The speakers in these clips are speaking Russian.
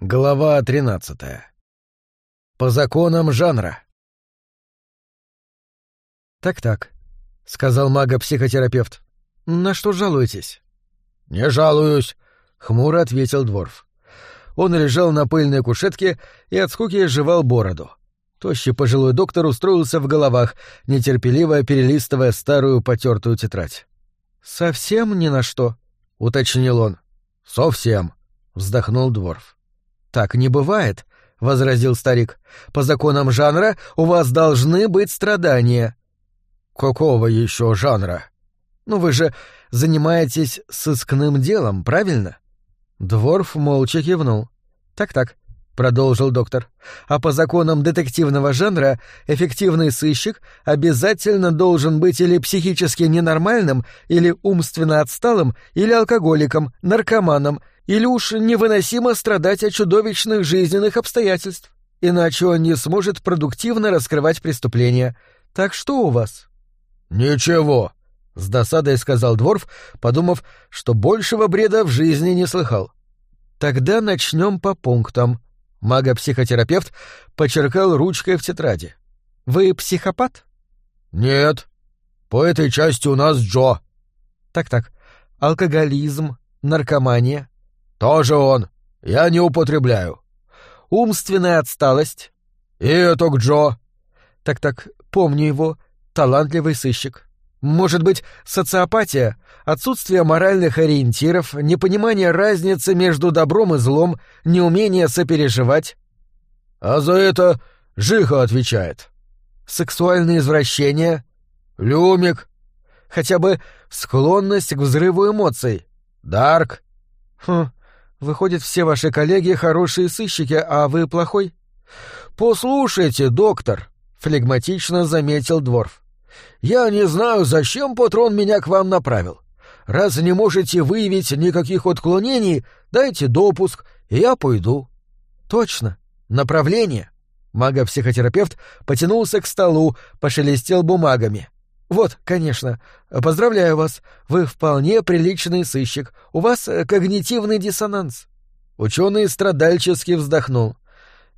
Глава 13. По законам жанра. Так-так, сказал мага-психотерапевт. На что жалуетесь? Не жалуюсь, хмуро ответил дворф. Он лежал на пыльной кушетке и от скуки жевал бороду. Тощий пожилой доктор устроился в головах, нетерпеливо перелистывая старую потертую тетрадь. «Совсем ни на что», — уточнил он. «Совсем», — вздохнул Дворф. «Так не бывает», — возразил старик. «По законам жанра у вас должны быть страдания». «Какого еще жанра?» «Ну вы же занимаетесь сыскным делом, правильно?» Дворф молча кивнул. «Так-так», — продолжил доктор. «А по законам детективного жанра эффективный сыщик обязательно должен быть или психически ненормальным, или умственно отсталым, или алкоголиком, наркоманом, или уж невыносимо страдать от чудовищных жизненных обстоятельств, иначе он не сможет продуктивно раскрывать преступления. Так что у вас? Ничего, с досадой сказал Дворф, подумав, что большего бреда в жизни не слыхал. Тогда начнем по пунктам. Мага-психотерапевт почеркал ручкой в тетради. Вы психопат? Нет. По этой части у нас Джо. Так-так. Алкоголизм, наркомания, тоже он. Я не употребляю. Умственная отсталость. И это к Джо. Так-так, помню его. Талантливый сыщик. Может быть, социопатия, отсутствие моральных ориентиров, непонимание разницы между добром и злом, неумение сопереживать. А за это Жиха отвечает. Сексуальные извращения. Люмик. Хотя бы склонность к взрыву эмоций. Дарк. Хм, Выходит, все ваши коллеги хорошие сыщики, а вы плохой? Послушайте, доктор, флегматично заметил Дворф. Я не знаю, зачем патрон меня к вам направил. Раз не можете выявить никаких отклонений, дайте допуск, и я пойду. Точно. Направление. Мага-психотерапевт потянулся к столу, пошелестел бумагами. «Вот, конечно. Поздравляю вас. Вы вполне приличный сыщик. У вас э, когнитивный диссонанс». Ученый страдальчески вздохнул.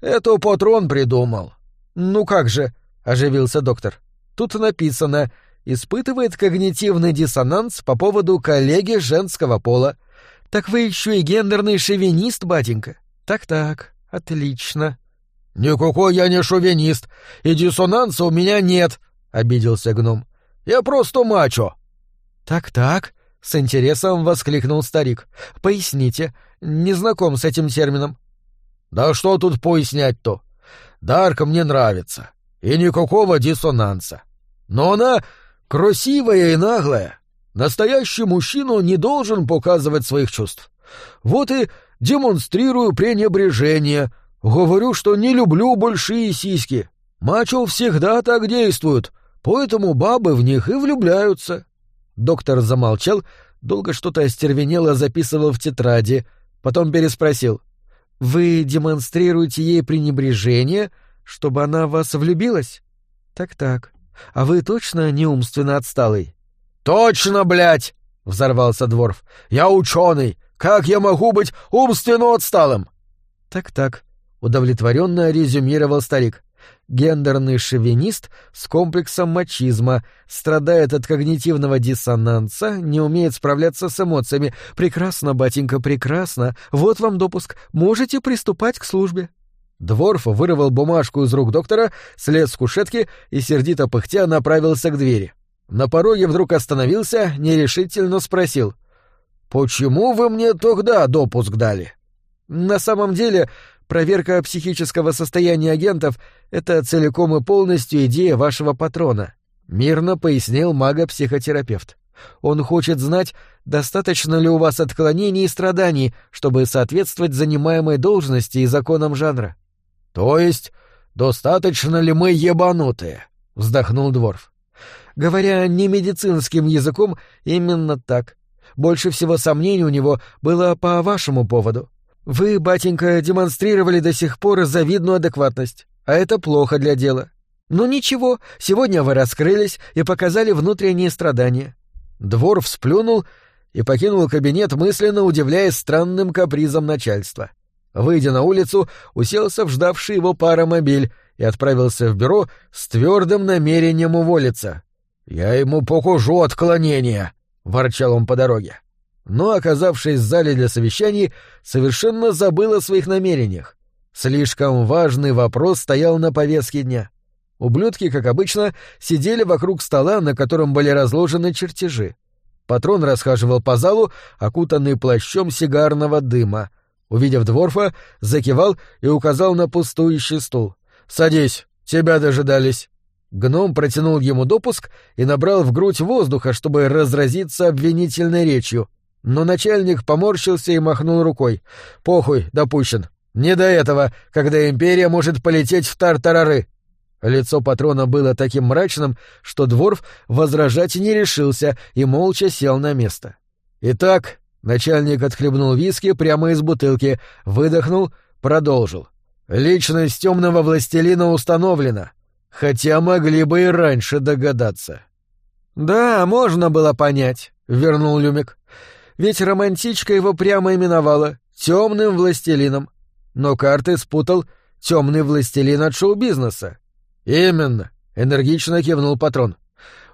«Это Патрон придумал». «Ну как же», — оживился доктор. «Тут написано «испытывает когнитивный диссонанс по поводу коллеги женского пола». Так вы еще и гендерный шовинист, батенька. Так-так, отлично». «Никакой я не шовинист, и диссонанса у меня нет», — обиделся гном. Я просто мачо. Так-так, с интересом воскликнул старик. Поясните, не знаком с этим термином. Да что тут пояснять-то? Дарка мне нравится, и никакого диссонанса. Но она красивая и наглая. Настоящий мужчина не должен показывать своих чувств. Вот и демонстрирую пренебрежение. Говорю, что не люблю большие сиськи. Мачо всегда так действуют, Поэтому бабы в них и влюбляются. Доктор замолчал, долго что-то остервенело записывал в тетради, потом переспросил. «Вы демонстрируете ей пренебрежение, чтобы она в вас влюбилась?» «Так-так. А вы точно не умственно отсталый?» «Точно, блядь!» — взорвался Дворф. «Я ученый! Как я могу быть умственно отсталым?» «Так-так», — удовлетворенно резюмировал старик гендерный шовинист с комплексом мачизма, страдает от когнитивного диссонанса, не умеет справляться с эмоциями. Прекрасно, батенька, прекрасно. Вот вам допуск. Можете приступать к службе. Дворф вырвал бумажку из рук доктора, слез с кушетки и, сердито пыхтя, направился к двери. На пороге вдруг остановился, нерешительно спросил. «Почему вы мне тогда допуск дали?» «На самом деле, Проверка психического состояния агентов — это целиком и полностью идея вашего патрона», — мирно пояснил мага-психотерапевт. «Он хочет знать, достаточно ли у вас отклонений и страданий, чтобы соответствовать занимаемой должности и законам жанра». «То есть, достаточно ли мы ебанутые?» — вздохнул Дворф. Говоря не медицинским языком, именно так. Больше всего сомнений у него было по вашему поводу. Вы, батенька, демонстрировали до сих пор завидную адекватность, а это плохо для дела. Ну ничего, сегодня вы раскрылись и показали внутренние страдания. Двор всплюнул и покинул кабинет, мысленно удивляясь странным капризам начальства. Выйдя на улицу, уселся в ждавший его паромобиль и отправился в бюро с твердым намерением уволиться. «Я ему покажу отклонение», — ворчал он по дороге. Но, оказавшись в зале для совещаний, совершенно забыл о своих намерениях. Слишком важный вопрос стоял на повестке дня. Ублюдки, как обычно, сидели вокруг стола, на котором были разложены чертежи. Патрон расхаживал по залу, окутанный плащом сигарного дыма. Увидев Дворфа, закивал и указал на пустующий стул. «Садись, тебя дожидались». Гном протянул ему допуск и набрал в грудь воздуха, чтобы разразиться обвинительной речью. Но начальник поморщился и махнул рукой. «Похуй, допущен. Не до этого, когда империя может полететь в тартарары». Лицо патрона было таким мрачным, что Дворф возражать не решился и молча сел на место. «Итак», — начальник отхлебнул виски прямо из бутылки, выдохнул, продолжил. «Личность темного властелина установлена, хотя могли бы и раньше догадаться». «Да, можно было понять», — вернул Люмик. «Ведь романтичка его прямо именовала темным властелином. Но карты спутал темный властелин от шоу-бизнеса. «Именно», — энергично кивнул патрон.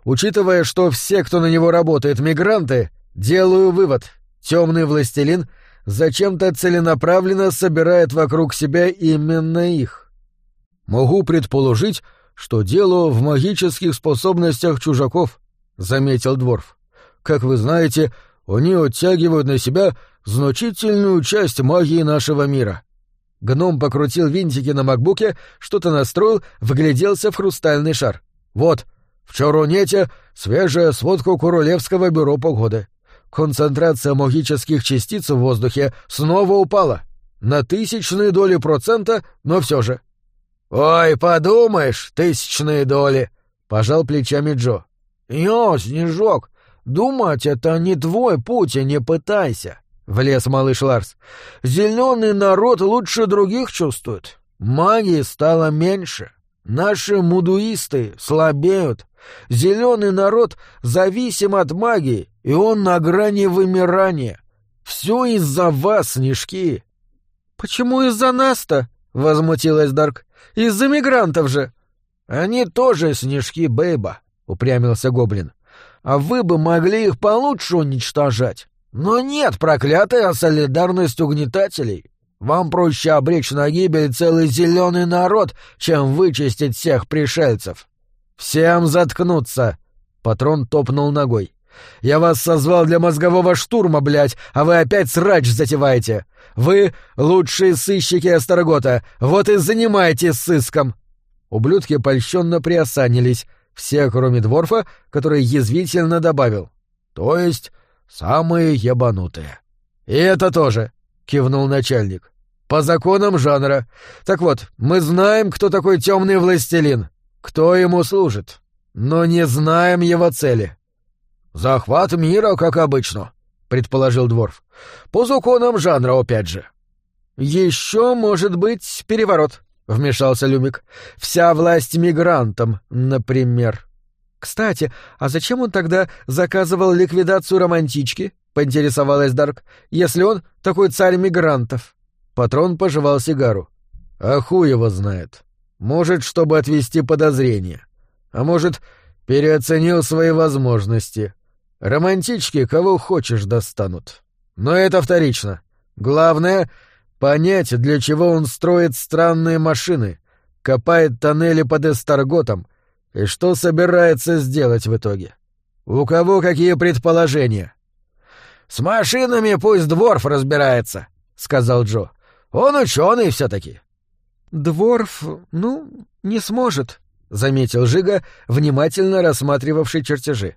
«Учитывая, что все, кто на него работает, мигранты, делаю вывод. Темный властелин зачем-то целенаправленно собирает вокруг себя именно их. Могу предположить, что дело в магических способностях чужаков», — заметил Дворф. «Как вы знаете, они оттягивают на себя значительную часть магии нашего мира. Гном покрутил винтики на макбуке, что-то настроил, вгляделся в хрустальный шар. «Вот, в Чорунете свежая сводка Курулевского бюро погоды. Концентрация магических частиц в воздухе снова упала. На тысячные доли процента, но все же». «Ой, подумаешь, тысячные доли!» — пожал плечами Джо. «Йо, Снежок, думать это не твой путь, и не пытайся. — влез малыш Ларс. «Зеленый народ лучше других чувствует. Магии стало меньше. Наши мудуисты слабеют. Зеленый народ зависим от магии, и он на грани вымирания. Все из-за вас, снежки». «Почему из-за нас-то?» — возмутилась Дарк. «Из-за мигрантов же». «Они тоже снежки, Бейба», — упрямился Гоблин. «А вы бы могли их получше уничтожать. Но нет, проклятая солидарность угнетателей. Вам проще обречь на гибель целый зеленый народ, чем вычистить всех пришельцев. Всем заткнуться. Патрон топнул ногой. Я вас созвал для мозгового штурма, блядь, а вы опять срач затеваете. Вы лучшие сыщики Астрогота, вот и занимайтесь сыском. Ублюдки польщенно приосанились, все, кроме Дворфа, который язвительно добавил. То есть Самые ебанутые. И это тоже, кивнул начальник. По законам жанра. Так вот, мы знаем, кто такой темный властелин, кто ему служит, но не знаем его цели. Захват мира, как обычно, предположил Дворф. По законам жанра, опять же. Еще может быть переворот, вмешался Люмик. Вся власть мигрантам, например. «Кстати, а зачем он тогда заказывал ликвидацию романтички?» — поинтересовалась Дарк. «Если он такой царь мигрантов». Патрон пожевал сигару. «А хуй его знает. Может, чтобы отвести подозрения. А может, переоценил свои возможности. Романтички кого хочешь достанут. Но это вторично. Главное — понять, для чего он строит странные машины, копает тоннели под Эстарготом, и что собирается сделать в итоге? У кого какие предположения? С машинами пусть Дворф разбирается, сказал Джо. Он ученый все-таки. Дворф, ну, не сможет, заметил Жига, внимательно рассматривавший чертежи.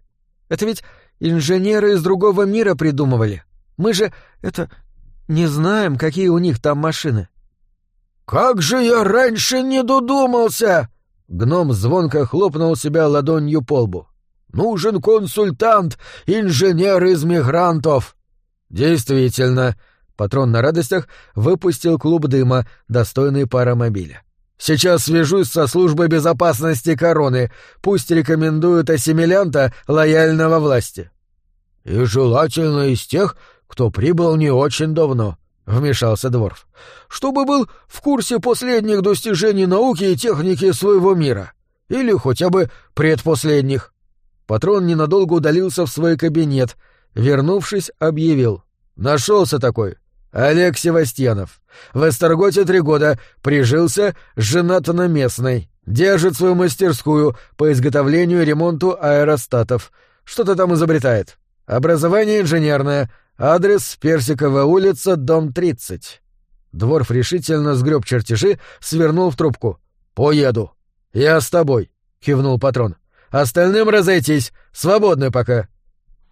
Это ведь инженеры из другого мира придумывали. Мы же это не знаем, какие у них там машины. Как же я раньше не додумался, Гном звонко хлопнул себя ладонью по лбу. «Нужен консультант, инженер из мигрантов!» «Действительно!» Патрон на радостях выпустил клуб дыма, достойный паромобиля. «Сейчас свяжусь со службой безопасности короны. Пусть рекомендуют ассимилянта, лояльного власти». «И желательно из тех, кто прибыл не очень давно», —— вмешался Дворф. «Чтобы был в курсе последних достижений науки и техники своего мира. Или хотя бы предпоследних». Патрон ненадолго удалился в свой кабинет, вернувшись, объявил. «Нашелся такой. Олег Севастьянов. В Эстерготе три года, прижился, женат на местной. Держит свою мастерскую по изготовлению и ремонту аэростатов. Что-то там изобретает. Образование инженерное. Адрес Персиковая улица, дом 30. Дворф решительно сгреб чертежи, свернул в трубку. «Поеду». «Я с тобой», — кивнул патрон. «Остальным разойтись. Свободны пока».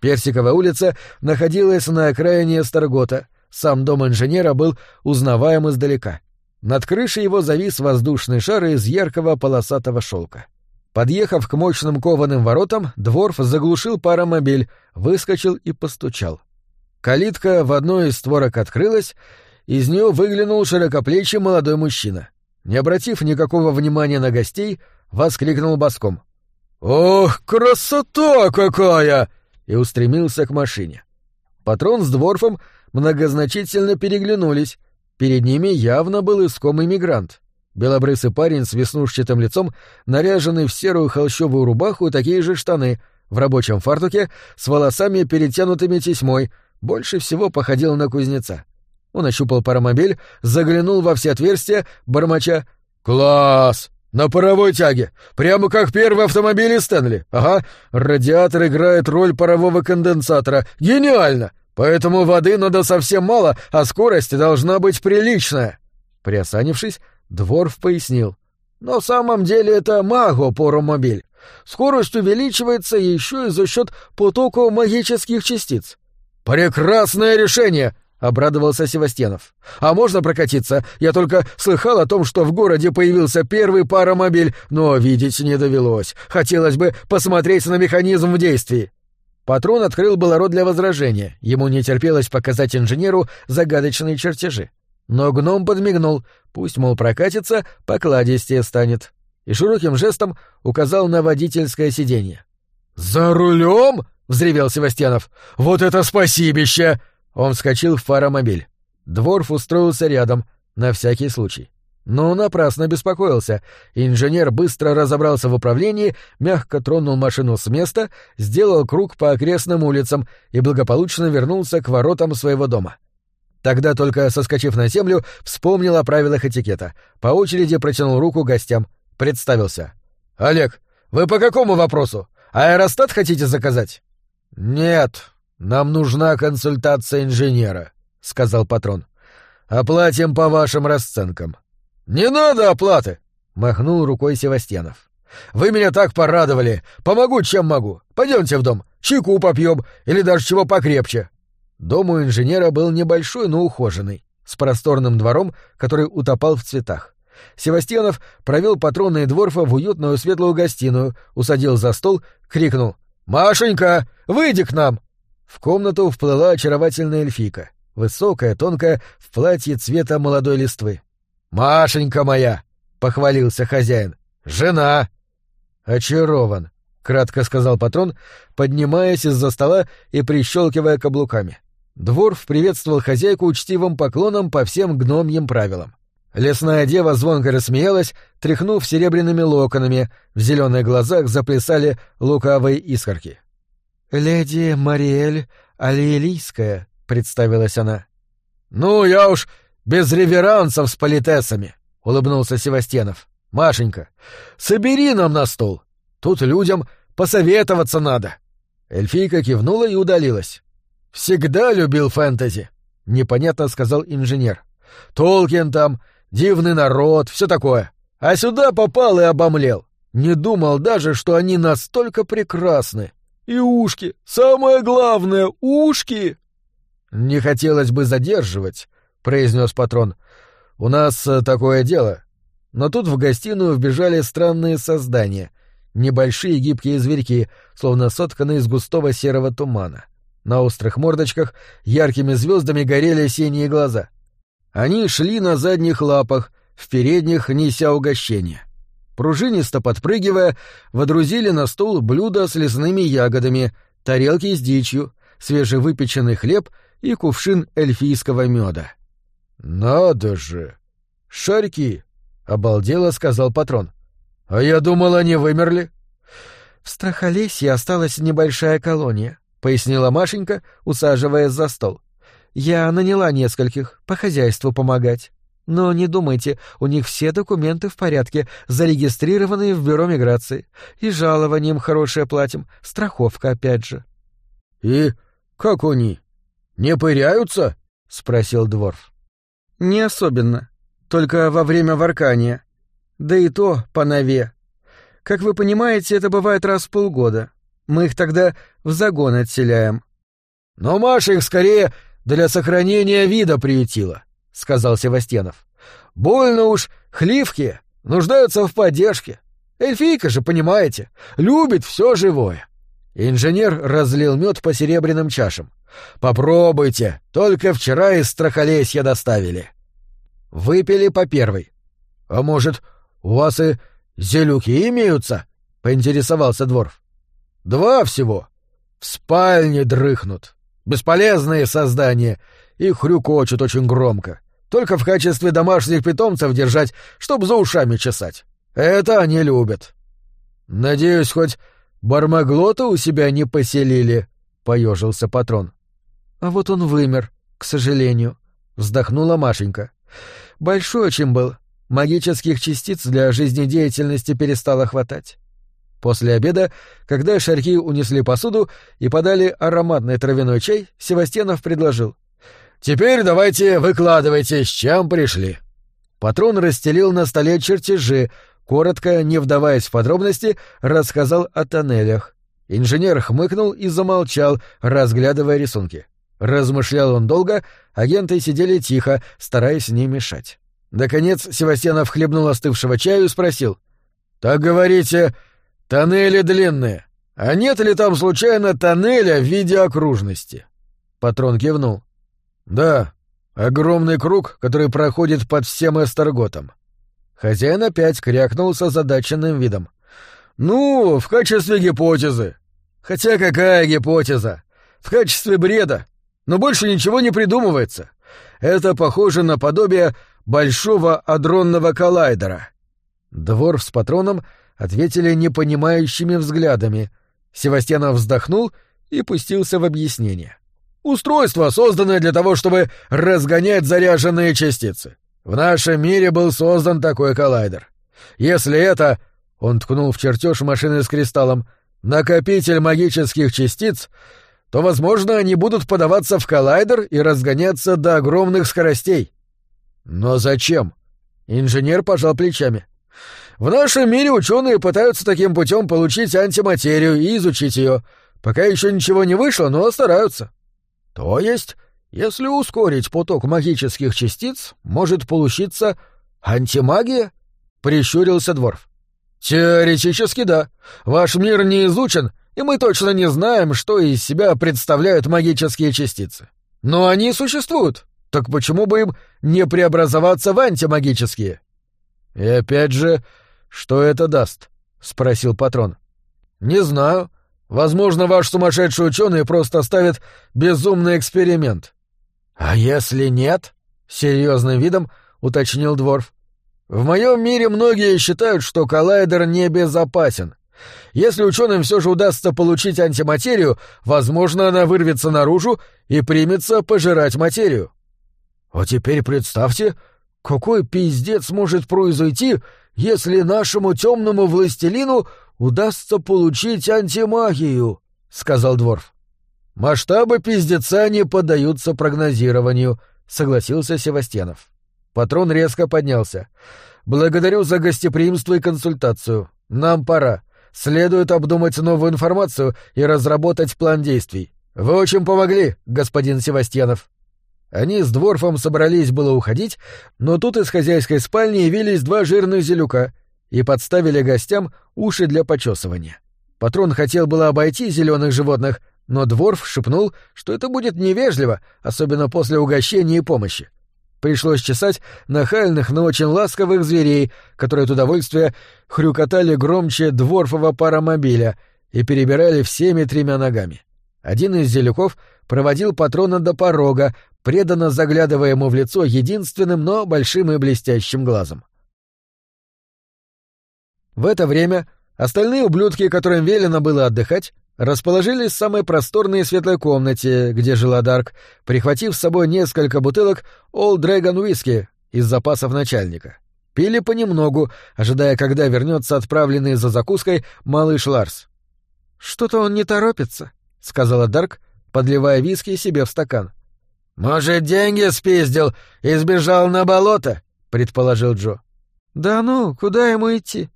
Персиковая улица находилась на окраине Старгота. Сам дом инженера был узнаваем издалека. Над крышей его завис воздушный шар из яркого полосатого шелка. Подъехав к мощным кованым воротам, Дворф заглушил паромобиль, выскочил и постучал. Калитка в одной из створок открылась, из нее выглянул широкоплечий молодой мужчина. Не обратив никакого внимания на гостей, воскликнул боском. «Ох, красота какая!» и устремился к машине. Патрон с Дворфом многозначительно переглянулись. Перед ними явно был искомый мигрант. Белобрысый парень с веснушчатым лицом, наряженный в серую холщовую рубаху и такие же штаны, в рабочем фартуке, с волосами, перетянутыми тесьмой, больше всего походил на кузнеца. Он ощупал паромобиль, заглянул во все отверстия, бормоча «Класс! На паровой тяге! Прямо как первый автомобиль Стэнли! Ага, радиатор играет роль парового конденсатора! Гениально! Поэтому воды надо совсем мало, а скорость должна быть приличная!» Приосанившись, Дворф пояснил. «На самом деле это маго-паромобиль. Скорость увеличивается еще и за счет потока магических частиц. «Прекрасное решение!» — обрадовался Севастьянов. «А можно прокатиться? Я только слыхал о том, что в городе появился первый паромобиль, но видеть не довелось. Хотелось бы посмотреть на механизм в действии». Патрон открыл было рот для возражения. Ему не терпелось показать инженеру загадочные чертежи. Но гном подмигнул, пусть, мол, прокатится, покладистее станет. И широким жестом указал на водительское сиденье. «За рулем?» — взревел Севастьянов. «Вот это спасибище!» Он вскочил в паромобиль. Дворф устроился рядом, на всякий случай. Но напрасно беспокоился. Инженер быстро разобрался в управлении, мягко тронул машину с места, сделал круг по окрестным улицам и благополучно вернулся к воротам своего дома. Тогда, только соскочив на землю, вспомнил о правилах этикета. По очереди протянул руку гостям. Представился. «Олег, вы по какому вопросу? Аэростат хотите заказать?» «Нет, нам нужна консультация инженера», — сказал патрон. «Оплатим по вашим расценкам». «Не надо оплаты!» — махнул рукой Севастьянов. «Вы меня так порадовали! Помогу, чем могу! Пойдемте в дом, чайку попьем или даже чего покрепче!» Дом у инженера был небольшой, но ухоженный, с просторным двором, который утопал в цветах. Севастьянов провел патрона и дворфа в уютную светлую гостиную, усадил за стол, крикнул «Машенька, выйди к нам!» В комнату вплыла очаровательная эльфийка, высокая, тонкая, в платье цвета молодой листвы. «Машенька моя!» — похвалился хозяин. «Жена!» «Очарован», — кратко сказал патрон, поднимаясь из-за стола и прищелкивая каблуками. Дворф приветствовал хозяйку учтивым поклоном по всем гномьим правилам. Лесная дева звонко рассмеялась, тряхнув серебряными локонами, в зеленых глазах заплясали лукавые искорки. «Леди Мариэль Алиэлийская», — представилась она. «Ну, я уж без реверансов с политесами», — улыбнулся Севастьянов. «Машенька, собери нам на стол. Тут людям посоветоваться надо». Эльфийка кивнула и удалилась. «Всегда любил фэнтези», — непонятно сказал инженер. «Толкин там, дивный народ, все такое. А сюда попал и обомлел. Не думал даже, что они настолько прекрасны. И ушки, самое главное, ушки!» «Не хотелось бы задерживать», — произнес патрон. «У нас э, такое дело». Но тут в гостиную вбежали странные создания, небольшие гибкие зверьки, словно сотканные из густого серого тумана. На острых мордочках яркими звездами горели синие глаза. Они шли на задних лапах, в передних неся угощение. Пружинисто подпрыгивая, водрузили на стол блюда с лесными ягодами, тарелки с дичью, свежевыпеченный хлеб и кувшин эльфийского меда. Надо же! Шарьки! — обалдело сказал патрон. А я думал, они вымерли. В Страхолесье осталась небольшая колония, — пояснила Машенька, усаживаясь за стол. Я наняла нескольких, по хозяйству помогать. Но не думайте, у них все документы в порядке, зарегистрированные в бюро миграции. И жалованием хорошее платим, страховка опять же. — И как они? Не пыряются? — спросил Дворф. — Не особенно. Только во время воркания. Да и то по нове. Как вы понимаете, это бывает раз в полгода. Мы их тогда в загон отселяем. — Но Маша их скорее для сохранения вида приютила, — сказал Севастьянов. — Больно уж хливки, нуждаются в поддержке. Эльфийка же, понимаете, любит все живое. Инженер разлил мед по серебряным чашам. «Попробуйте, только вчера из страхолесья доставили». Выпили по первой. «А может, у вас и зелюки имеются?» — поинтересовался Дворф. «Два всего. В спальне дрыхнут. Бесполезные создания и хрюкочут очень громко. Только в качестве домашних питомцев держать, чтоб за ушами чесать. Это они любят. Надеюсь, хоть бармаглота у себя не поселили, — поежился патрон. — А вот он вымер, к сожалению, — вздохнула Машенька. — Большой очень был. Магических частиц для жизнедеятельности перестало хватать. После обеда, когда шарьки унесли посуду и подали ароматный травяной чай, Севастьянов предложил. «Теперь давайте выкладывайте, с чем пришли». Патрон расстелил на столе чертежи, коротко, не вдаваясь в подробности, рассказал о тоннелях. Инженер хмыкнул и замолчал, разглядывая рисунки. Размышлял он долго, агенты сидели тихо, стараясь не мешать. Наконец Севастьянов хлебнул остывшего чаю и спросил. «Так говорите, Тоннели длинные. А нет ли там случайно тоннеля в виде окружности? Патрон кивнул. Да, огромный круг, который проходит под всем Эстерготом. Хозяин опять крякнул с озадаченным видом. Ну, в качестве гипотезы. Хотя какая гипотеза? В качестве бреда. Но больше ничего не придумывается. Это похоже на подобие большого адронного коллайдера. Двор с патроном ответили непонимающими взглядами. Севастьянов вздохнул и пустился в объяснение. «Устройство, созданное для того, чтобы разгонять заряженные частицы. В нашем мире был создан такой коллайдер. Если это...» — он ткнул в чертеж машины с кристаллом — накопитель магических частиц, то, возможно, они будут подаваться в коллайдер и разгоняться до огромных скоростей. Но зачем? Инженер пожал плечами. В нашем мире ученые пытаются таким путем получить антиматерию и изучить ее. Пока еще ничего не вышло, но стараются. То есть, если ускорить поток магических частиц, может получиться антимагия? Прищурился Дворф. Теоретически да. Ваш мир не изучен, и мы точно не знаем, что из себя представляют магические частицы. Но они существуют. Так почему бы им не преобразоваться в антимагические? И опять же, что это даст? спросил патрон. Не знаю. Возможно, ваш сумасшедший ученый просто ставит безумный эксперимент. А если нет? серьезным видом уточнил Дворф. В моем мире многие считают, что коллайдер небезопасен. Если ученым все же удастся получить антиматерию, возможно, она вырвется наружу и примется пожирать материю. А теперь представьте, какой пиздец может произойти, если нашему темному властелину удастся получить антимагию, сказал Дворф. Масштабы пиздеца не поддаются прогнозированию, согласился Севастьянов. Патрон резко поднялся. Благодарю за гостеприимство и консультацию. Нам пора. Следует обдумать новую информацию и разработать план действий. Вы очень помогли, господин Севастьянов. Они с Дворфом собрались было уходить, но тут из хозяйской спальни явились два жирных зелюка и подставили гостям уши для почесывания. Патрон хотел было обойти зеленых животных, но Дворф шепнул, что это будет невежливо, особенно после угощения и помощи. Пришлось чесать нахальных, но очень ласковых зверей, которые от удовольствия хрюкотали громче дворфового паромобиля и перебирали всеми тремя ногами. Один из зелюков проводил патрона до порога, преданно заглядывая ему в лицо единственным, но большим и блестящим глазом. В это время остальные ублюдки, которым велено было отдыхать, расположились в самой просторной и светлой комнате, где жила Дарк, прихватив с собой несколько бутылок Old Dragon Whisky из запасов начальника. Пили понемногу, ожидая, когда вернется отправленный за закуской малыш Ларс. «Что-то он не торопится», — сказала Дарк, подливая виски себе в стакан. «Может, деньги спиздил и сбежал на болото?» — предположил Джо. «Да ну, куда ему идти?»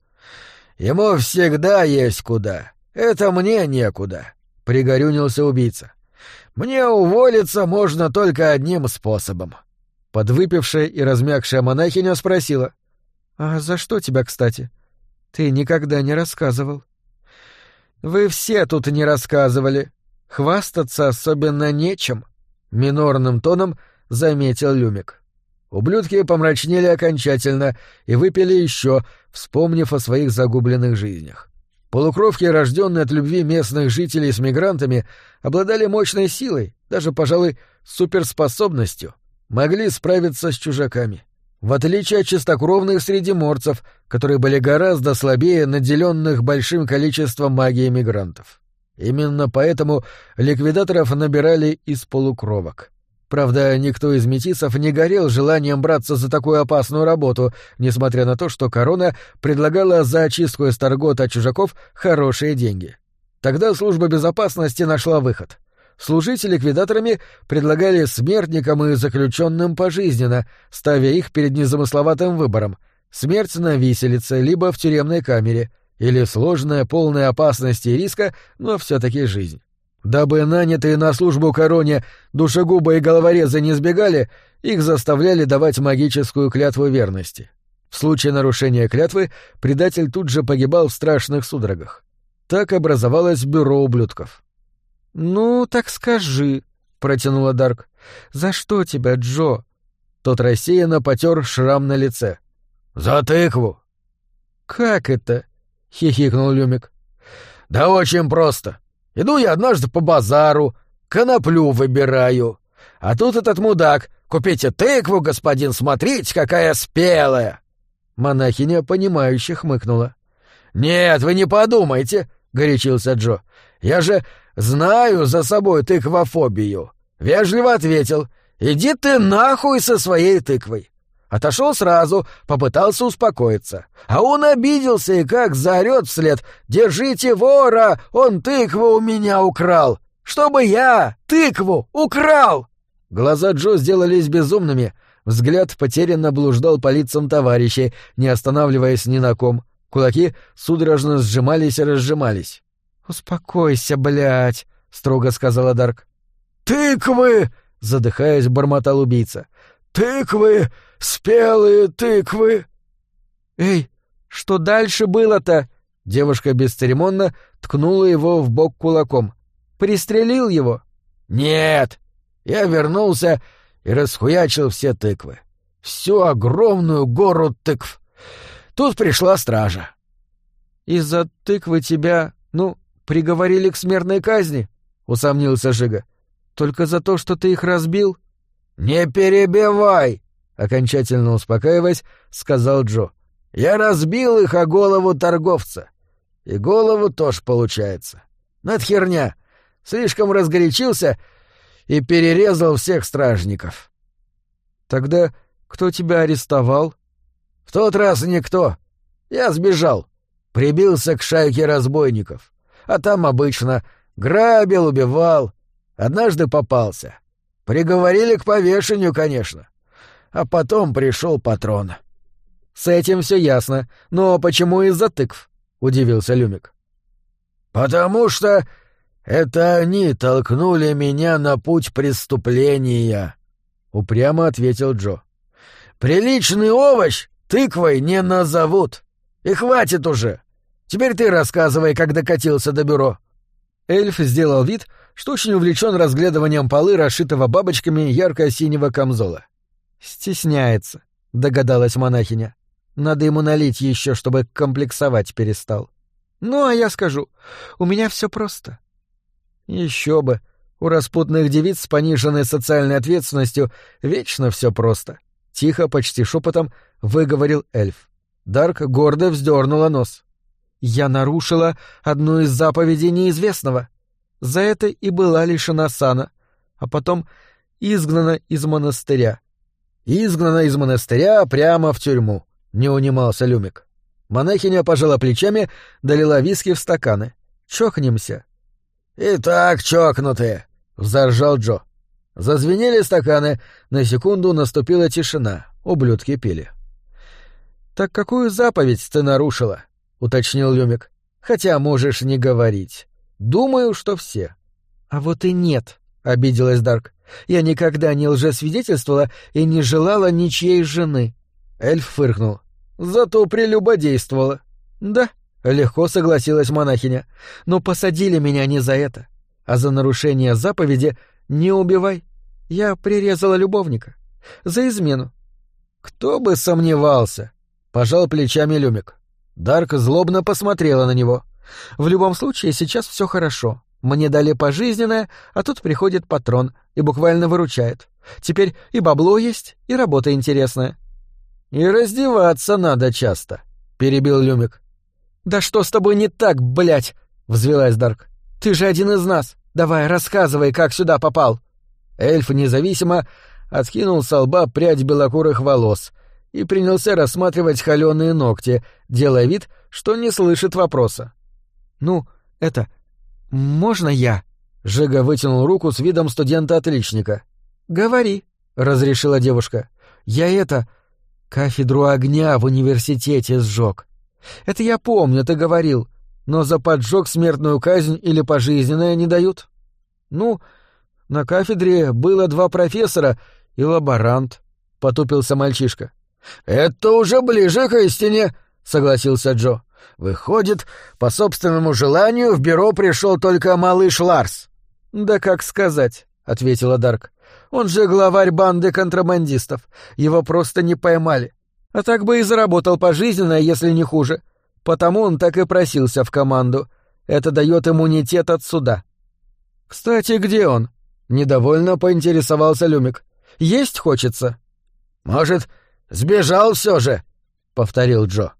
«Ему всегда есть куда. Это мне некуда», — пригорюнился убийца. «Мне уволиться можно только одним способом». Подвыпившая и размягшая монахиня спросила. «А за что тебя, кстати? Ты никогда не рассказывал». «Вы все тут не рассказывали. Хвастаться особенно нечем», — минорным тоном заметил Люмик. Ублюдки помрачнели окончательно и выпили еще, вспомнив о своих загубленных жизнях. Полукровки, рожденные от любви местных жителей с мигрантами, обладали мощной силой, даже, пожалуй, суперспособностью, могли справиться с чужаками. В отличие от чистокровных средиморцев, которые были гораздо слабее наделенных большим количеством магии мигрантов. Именно поэтому ликвидаторов набирали из полукровок. Правда, никто из метисов не горел желанием браться за такую опасную работу, несмотря на то, что корона предлагала за очистку из от чужаков хорошие деньги. Тогда служба безопасности нашла выход. Служить ликвидаторами предлагали смертникам и заключенным пожизненно, ставя их перед незамысловатым выбором — смерть на виселице либо в тюремной камере, или сложная, полная опасности и риска, но все таки жизнь. Дабы нанятые на службу короне душегубы и головорезы не сбегали, их заставляли давать магическую клятву верности. В случае нарушения клятвы предатель тут же погибал в страшных судорогах. Так образовалось бюро ублюдков. «Ну, так скажи», — протянула Дарк. «За что тебя, Джо?» Тот рассеянно потер шрам на лице. «За тыкву». «Как это?» — хихикнул Люмик. «Да очень просто. Иду я однажды по базару, коноплю выбираю. А тут этот мудак. Купите тыкву, господин, смотрите, какая спелая!» Монахиня, понимающе хмыкнула. «Нет, вы не подумайте», — горячился Джо. «Я же знаю за собой тыквофобию». Вежливо ответил. «Иди ты нахуй со своей тыквой». Отошел сразу, попытался успокоиться. А он обиделся и как заорет вслед «Держите вора! Он тыкву у меня украл! Чтобы я тыкву украл!» Глаза Джо сделались безумными, взгляд потерянно блуждал по лицам товарищей, не останавливаясь ни на ком. Кулаки судорожно сжимались и разжимались. «Успокойся, блядь!» — строго сказала Дарк. «Тыквы!» — задыхаясь, бормотал убийца. «Тыквы! Спелые тыквы!» «Эй, что дальше было-то?» Девушка бесцеремонно ткнула его в бок кулаком. «Пристрелил его?» «Нет!» Я вернулся и расхуячил все тыквы. Всю огромную гору тыкв. Тут пришла стража. «Из-за тыквы тебя, ну, приговорили к смертной казни?» — усомнился Жига. «Только за то, что ты их разбил?» «Не перебивай!» Окончательно успокаиваясь, сказал Джо. Я разбил их о голову торговца. И голову тоже получается. Над херня. Слишком разгорячился и перерезал всех стражников. Тогда кто тебя арестовал? В тот раз никто. Я сбежал. Прибился к шайке разбойников. А там обычно грабил, убивал. Однажды попался. Приговорили к повешению, конечно а потом пришел патрон. С этим все ясно, но почему из-за тыкв? удивился Люмик. Потому что это они толкнули меня на путь преступления, упрямо ответил Джо. Приличный овощ тыквой не назовут. И хватит уже. Теперь ты рассказывай, как докатился до бюро. Эльф сделал вид, что очень увлечен разглядыванием полы, расшитого бабочками ярко-синего камзола. «Стесняется», — догадалась монахиня. «Надо ему налить еще, чтобы комплексовать перестал». «Ну, а я скажу, у меня все просто». Еще бы. У распутных девиц с пониженной социальной ответственностью вечно все просто. Тихо, почти шепотом, выговорил эльф. Дарк гордо вздернула нос. «Я нарушила одну из заповедей неизвестного. За это и была лишена сана, а потом изгнана из монастыря». «Изгнана из монастыря прямо в тюрьму», — не унимался Люмик. Монахиня пожала плечами, долила виски в стаканы. «Чокнемся». «Итак, чокнутые», — взоржал Джо. Зазвенели стаканы, на секунду наступила тишина, ублюдки пили. «Так какую заповедь ты нарушила?» — уточнил Люмик. «Хотя можешь не говорить. Думаю, что все». «А вот и нет», — обиделась Дарк. «Я никогда не лжесвидетельствовала и не желала ничьей жены». Эльф фыркнул. «Зато прелюбодействовала». «Да», — легко согласилась монахиня. «Но посадили меня не за это, а за нарушение заповеди «не убивай». Я прирезала любовника. За измену. Кто бы сомневался, пожал плечами Люмик. Дарк злобно посмотрела на него. В любом случае, сейчас все хорошо. Мне дали пожизненное, а тут приходит патрон и буквально выручает. Теперь и бабло есть, и работа интересная. И раздеваться надо часто, перебил Люмик. Да что с тобой не так, блядь? взвилась Дарк. Ты же один из нас. Давай, рассказывай, как сюда попал. Эльф независимо откинул с лба прядь белокурых волос и принялся рассматривать холеные ногти, делая вид, что не слышит вопроса. «Ну, это... можно я?» Жига вытянул руку с видом студента-отличника. «Говори», — разрешила девушка. «Я это... кафедру огня в университете сжег. Это я помню, ты говорил, но за поджог смертную казнь или пожизненное не дают. Ну, на кафедре было два профессора и лаборант, — потупился мальчишка. — Это уже ближе к истине, — согласился Джо. — Выходит, по собственному желанию в бюро пришел только малыш Ларс. — Да как сказать, — ответила Дарк. — Он же главарь банды контрабандистов. Его просто не поймали. А так бы и заработал пожизненно, если не хуже. Потому он так и просился в команду. Это дает иммунитет от суда. — Кстати, где он? Недовольно поинтересовался Люмик. Есть хочется. Может, сбежал все же, повторил Джо.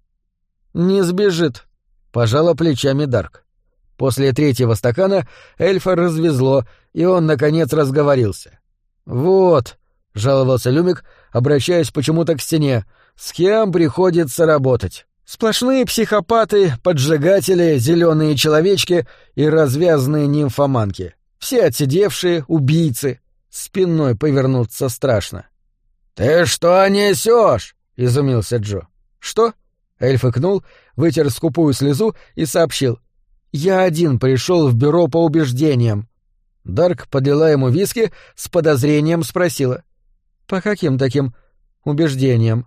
Не сбежит, пожала плечами Дарк. После третьего стакана эльфа развезло, и он, наконец, разговорился. «Вот», — жаловался Люмик, обращаясь почему-то к стене, — «с кем приходится работать? Сплошные психопаты, поджигатели, зеленые человечки и развязные нимфоманки. Все отсидевшие, убийцы. Спиной повернуться страшно. «Ты что несешь?» — изумился Джо. «Что?» — эльф икнул, вытер скупую слезу и сообщил. «Я один пришел в бюро по убеждениям». Дарк подлила ему виски, с подозрением спросила. «По каким таким убеждениям?»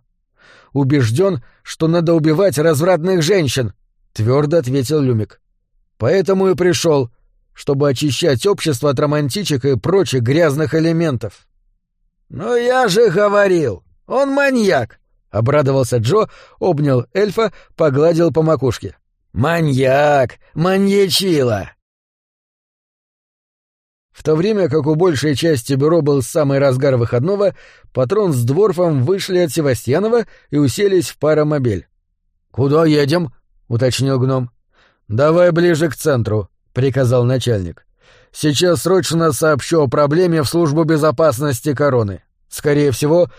«Убежден, что надо убивать развратных женщин», — твердо ответил Люмик. «Поэтому и пришел, чтобы очищать общество от романтичек и прочих грязных элементов. «Ну я же говорил, он маньяк!» — обрадовался Джо, обнял эльфа, погладил по макушке. «Маньяк! Маньячила!» В то время как у большей части бюро был самый разгар выходного, патрон с Дворфом вышли от Севастьянова и уселись в паромобиль. «Куда едем?» — уточнил гном. «Давай ближе к центру», — приказал начальник. «Сейчас срочно сообщу о проблеме в службу безопасности короны. Скорее всего,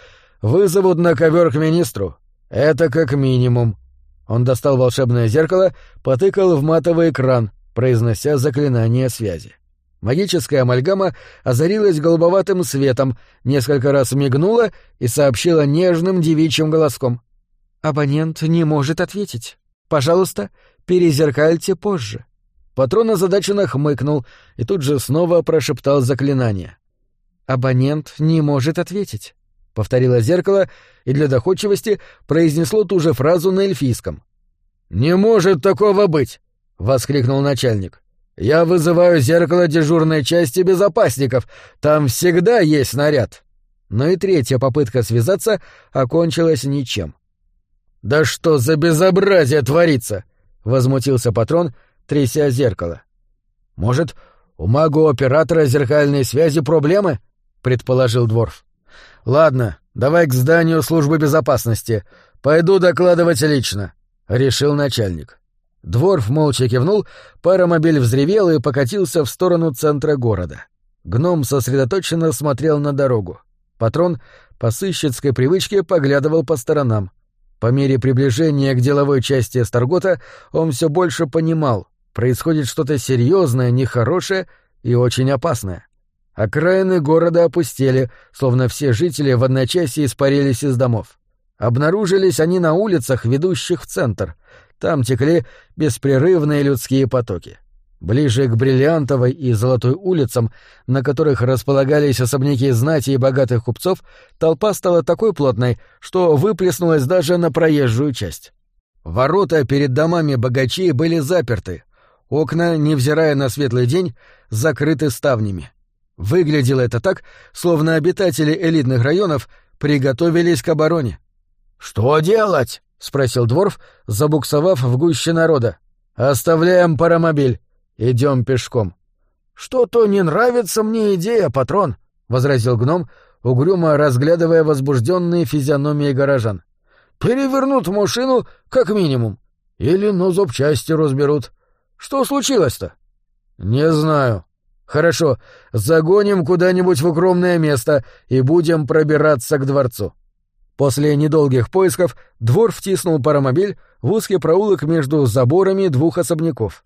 вызовут на ковер к министру. Это как минимум». Он достал волшебное зеркало, потыкал в матовый экран, произнося заклинание связи. Магическая амальгама озарилась голубоватым светом, несколько раз мигнула и сообщила нежным девичьим голоском. «Абонент не может ответить. Пожалуйста, перезеркальте позже». Патрон озадаченно хмыкнул и тут же снова прошептал заклинание. «Абонент не может ответить», — повторило зеркало и для доходчивости произнесло ту же фразу на эльфийском. «Не может такого быть!» — воскликнул начальник. «Я вызываю зеркало дежурной части безопасников. Там всегда есть снаряд». Но и третья попытка связаться окончилась ничем. «Да что за безобразие творится!» — возмутился патрон, тряся зеркало. «Может, У мага-оператора зеркальной связи проблемы?» — предположил Дворф. «Ладно, давай к зданию службы безопасности. Пойду докладывать лично», — решил начальник. Дворф молча кивнул, паромобиль взревел и покатился в сторону центра города. Гном сосредоточенно смотрел на дорогу. Патрон по сыщицкой привычке поглядывал по сторонам. По мере приближения к деловой части Старгота он все больше понимал, происходит что-то серьезное, нехорошее и очень опасное. Окраины города опустели, словно все жители в одночасье испарились из домов. Обнаружились они на улицах, ведущих в центр. Там текли беспрерывные людские потоки. Ближе к Бриллиантовой и Золотой улицам, на которых располагались особняки знати и богатых купцов, толпа стала такой плотной, что выплеснулась даже на проезжую часть. Ворота перед домами богачей были заперты, окна, невзирая на светлый день, закрыты ставнями. Выглядело это так, словно обитатели элитных районов приготовились к обороне. «Что делать?» — спросил Дворф, забуксовав в гуще народа. «Оставляем паромобиль. Идем пешком». «Что-то не нравится мне идея, патрон», — возразил гном, угрюмо разглядывая возбужденные физиономии горожан. «Перевернут машину, как минимум. Или на запчасти разберут. Что случилось-то?» «Не знаю», Хорошо, загоним куда-нибудь в укромное место и будем пробираться к дворцу. После недолгих поисков двор втиснул паромобиль в узкий проулок между заборами двух особняков.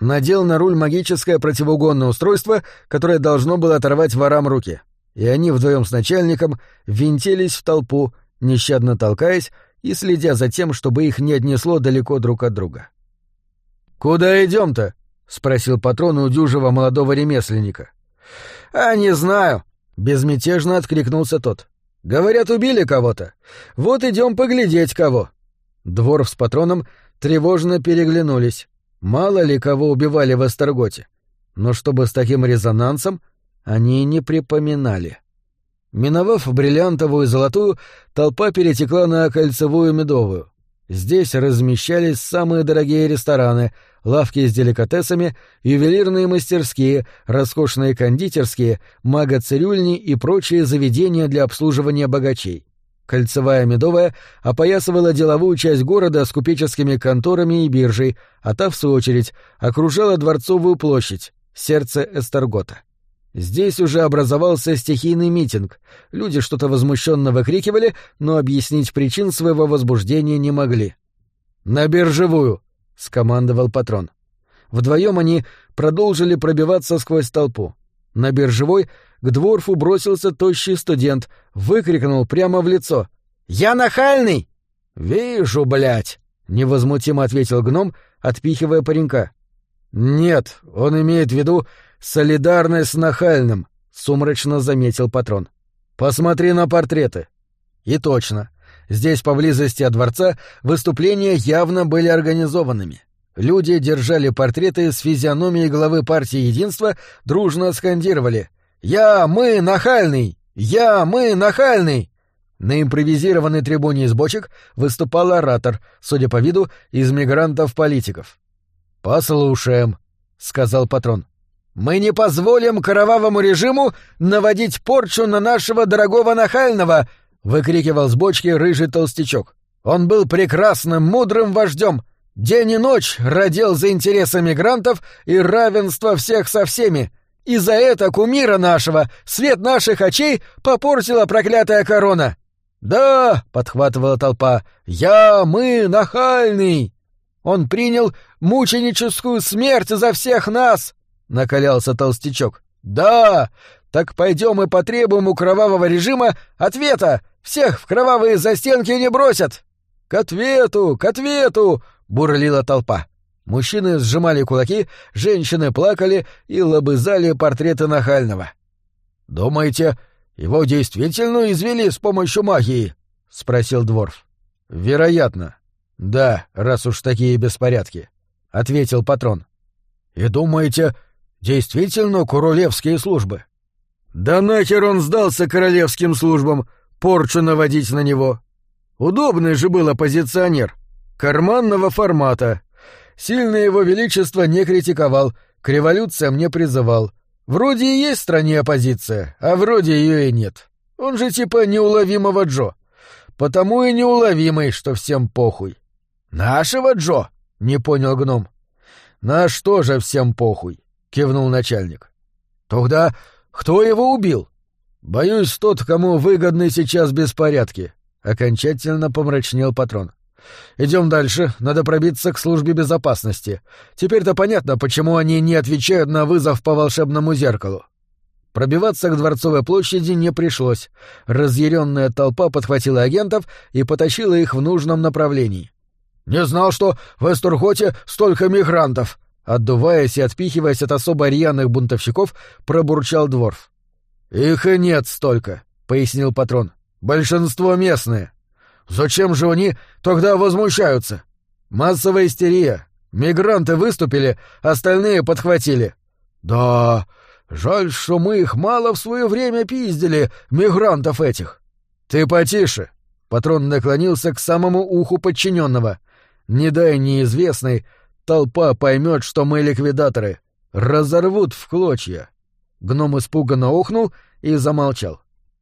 Надел на руль магическое противоугонное устройство, которое должно было оторвать ворам руки. И они вдвоем с начальником винтились в толпу, нещадно толкаясь и следя за тем, чтобы их не отнесло далеко друг от друга. «Куда идем-то?» — спросил патрон у дюжего молодого ремесленника. «А не знаю», — безмятежно откликнулся тот. «Говорят, убили кого-то. Вот идем поглядеть кого». Дворф с патроном тревожно переглянулись. Мало ли кого убивали в Эстерготе. Но чтобы с таким резонансом, они не припоминали. Миновав бриллиантовую и золотую, толпа перетекла на кольцевую медовую. Здесь размещались самые дорогие рестораны, лавки с деликатесами, ювелирные мастерские, роскошные кондитерские, магоцирюльни и прочие заведения для обслуживания богачей. Кольцевая Медовая опоясывала деловую часть города с купеческими конторами и биржей, а та, в свою очередь, окружала Дворцовую площадь, сердце Эстергота. Здесь уже образовался стихийный митинг. Люди что-то возмущенно выкрикивали, но объяснить причин своего возбуждения не могли. «На биржевую!» — скомандовал патрон. Вдвоем они продолжили пробиваться сквозь толпу. На биржевой к дворфу бросился тощий студент, выкрикнул прямо в лицо. «Я нахальный!» «Вижу, блядь!» — невозмутимо ответил гном, отпихивая паренька. «Нет, он имеет в виду солидарность с нахальным», — сумрачно заметил патрон. «Посмотри на портреты». И точно. Здесь, поблизости от дворца, выступления явно были организованными. Люди держали портреты с физиономией главы партии Единства, дружно скандировали «Я, мы, нахальный! Я, мы, нахальный!» На импровизированной трибуне из бочек выступал оратор, судя по виду, из мигрантов-политиков. «Послушаем», — сказал патрон. «Мы не позволим кровавому режиму наводить порчу на нашего дорогого нахального!» — выкрикивал с бочки рыжий толстячок. «Он был прекрасным, мудрым вождем, день и ночь родил за интересы мигрантов и равенство всех со всеми. И за это кумира нашего, свет наших очей попортила проклятая корона!» «Да!» — подхватывала толпа. «Я, мы, нахальный!» Он принял мученическую смерть за всех нас!» — накалялся толстячок. «Да! Так пойдем и потребуем у кровавого режима ответа! Всех в кровавые застенки не бросят!» «К ответу! К ответу!» — бурлила толпа. Мужчины сжимали кулаки, женщины плакали и лобызали портреты нахального. «Думаете, его действительно извели с помощью магии?» — спросил Дворф. «Вероятно. Да, раз уж такие беспорядки», — ответил патрон. «И думаете, действительно королевские службы?» «Да нахер он сдался королевским службам, порчу наводить на него. Удобный же был оппозиционер, карманного формата. Сильно его величество не критиковал, к революциям не призывал. Вроде и есть в стране оппозиция, а вроде ее и нет. Он же типа неуловимого Джо. Потому и неуловимый, что всем похуй. Нашего Джо? Не понял гном. Наш тоже всем похуй, кивнул начальник. Тогда кто его убил? Боюсь, тот, кому выгодны сейчас беспорядки. Окончательно помрачнел патрон. Идем дальше, надо пробиться к службе безопасности. Теперь-то понятно, почему они не отвечают на вызов по волшебному зеркалу. Пробиваться к Дворцовой площади не пришлось. Разъяренная толпа подхватила агентов и потащила их в нужном направлении. «Не знал, что в Эстурхоте столько мигрантов!» Отдуваясь и отпихиваясь от особо рьяных бунтовщиков, пробурчал Дворф. «Их и нет столько», — пояснил патрон. «Большинство местные. Зачем же они тогда возмущаются? Массовая истерия. Мигранты выступили, остальные подхватили. Да, жаль, что мы их мало в свое время пиздили, мигрантов этих. Ты потише. Патрон наклонился к самому уху подчиненного. Не дай неизвестный, толпа поймет, что мы ликвидаторы. Разорвут в клочья. Гном испуганно охнул и замолчал.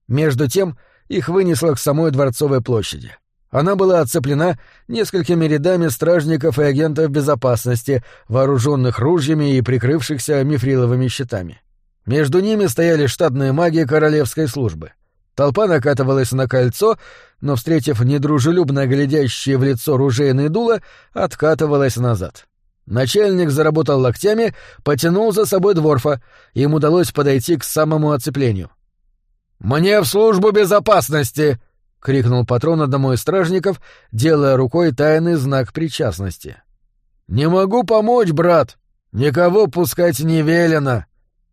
Между тем их вынесло к самой Дворцовой площади. Она была оцеплена несколькими рядами стражников и агентов безопасности, вооруженных ружьями и прикрывшихся мифриловыми щитами. Между ними стояли штатные маги королевской службы. Толпа накатывалась на кольцо, но, встретив недружелюбно глядящее в лицо ружейное дуло, откатывалась назад. Начальник заработал локтями, потянул за собой дворфа, им удалось подойти к самому оцеплению — «Мне в службу безопасности!» — крикнул патрон одному из стражников, делая рукой тайный знак причастности. «Не могу помочь, брат! Никого пускать не велено!»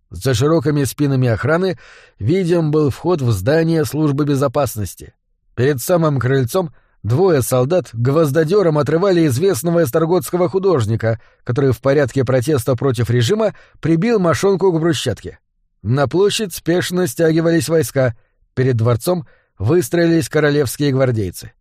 За широкими спинами охраны видим был вход в здание службы безопасности. Перед самым крыльцом двое солдат гвоздодером отрывали известного эсторготского художника, который в порядке протеста против режима прибил мошонку к брусчатке. На площадь спешно стягивались войска, перед дворцом выстроились королевские гвардейцы.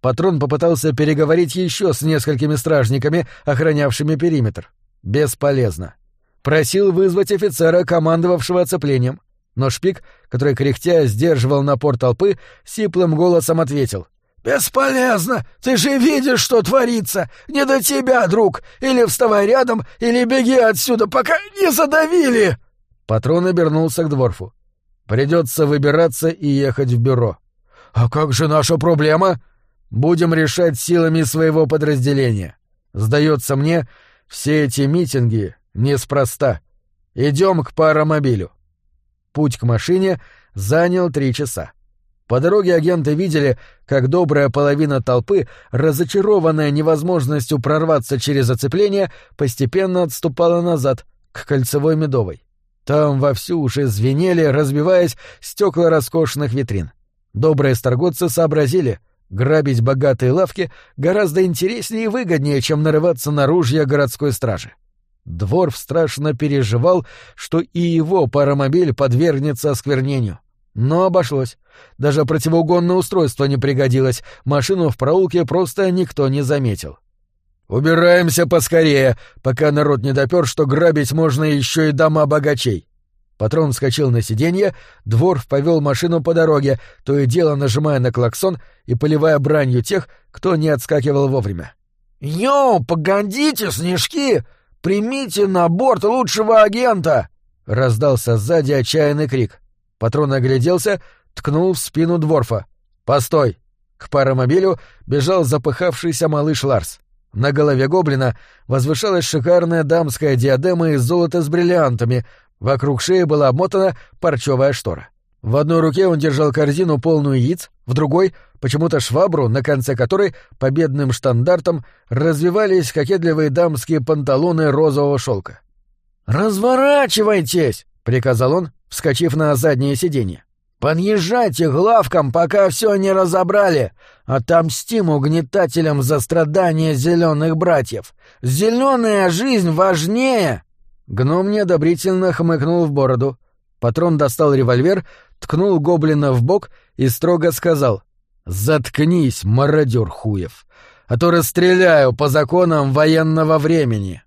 Патрон попытался переговорить еще с несколькими стражниками, охранявшими периметр. Бесполезно. Просил вызвать офицера, командовавшего оцеплением. Но шпик, который кряхтя сдерживал напор толпы, сиплым голосом ответил. «Бесполезно! Ты же видишь, что творится! Не до тебя, друг! Или вставай рядом, или беги отсюда, пока не задавили!» Патрон обернулся к дворфу. «Придется выбираться и ехать в бюро». «А как же наша проблема?» «Будем решать силами своего подразделения. Сдается мне, все эти митинги неспроста. Идем к паромобилю». Путь к машине занял три часа. По дороге агенты видели, как добрая половина толпы, разочарованная невозможностью прорваться через оцепление, постепенно отступала назад, к кольцевой медовой. Там вовсю уже звенели, разбиваясь, стекла роскошных витрин. Добрые старготцы сообразили, грабить богатые лавки гораздо интереснее и выгоднее, чем нарываться на ружья городской стражи. Дворф страшно переживал, что и его паромобиль подвергнется осквернению. Но обошлось. Даже противоугонное устройство не пригодилось, машину в проулке просто никто не заметил. «Убираемся поскорее, пока народ не допер, что грабить можно еще и дома богачей». Патрон вскочил на сиденье, Дворф повел машину по дороге, то и дело нажимая на клаксон и поливая бранью тех, кто не отскакивал вовремя. «Йоу, погодите, снежки! Примите на борт лучшего агента!» — раздался сзади отчаянный крик. Патрон огляделся, ткнул в спину Дворфа. «Постой!» К паромобилю бежал запыхавшийся малыш Ларс. На голове гоблина возвышалась шикарная дамская диадема из золота с бриллиантами, вокруг шеи была обмотана парчевая штора. В одной руке он держал корзину полную яиц, в другой — почему-то швабру, на конце которой победным штандартом развивались кокетливые дамские панталоны розового шелка. «Разворачивайтесь!» — приказал он, вскочив на заднее сиденье. Подъезжайте к лавкам, пока все не разобрали. Отомстим угнетателям за страдания зеленых братьев. Зеленая жизнь важнее!» Гном неодобрительно хмыкнул в бороду. Патрон достал револьвер, ткнул гоблина в бок и строго сказал «Заткнись, мародер хуев, а то расстреляю по законам военного времени».